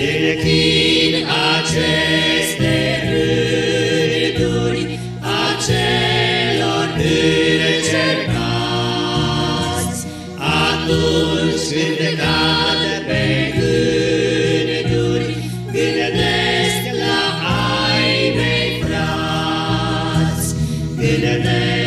Închin aceste rânduri acelor încercați, atunci când cad pe gânduri, gândesc la ai mei frați, gândesc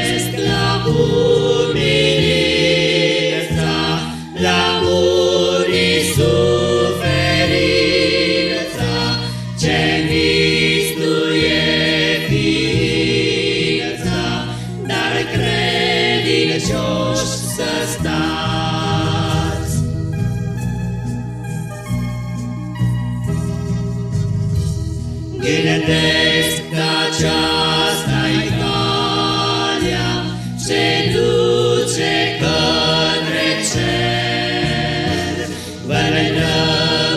Gândesc că aceasta-i calea Ce duce către cer. Vă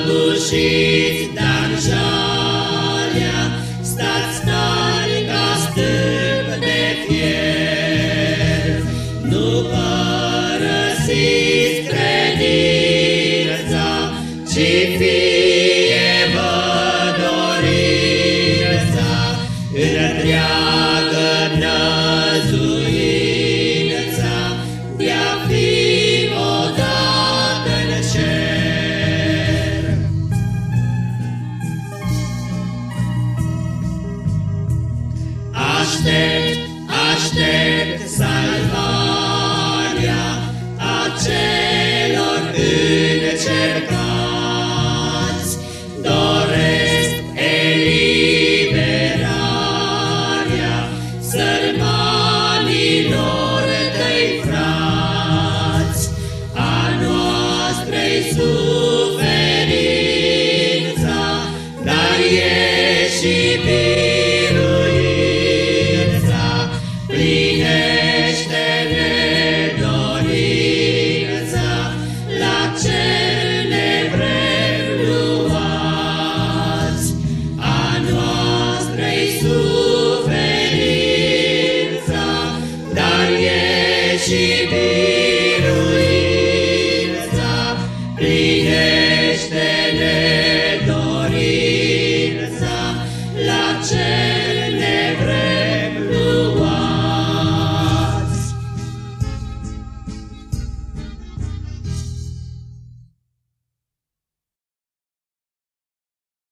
răbușiți, dar jalea Stați tari ca stâlp de fier. Nu părăsiți credința aștept, aștept salvarea acelor încercați. Doresc eliberarea sărmanilor tăi frați, a noastrei suferința, dar e be.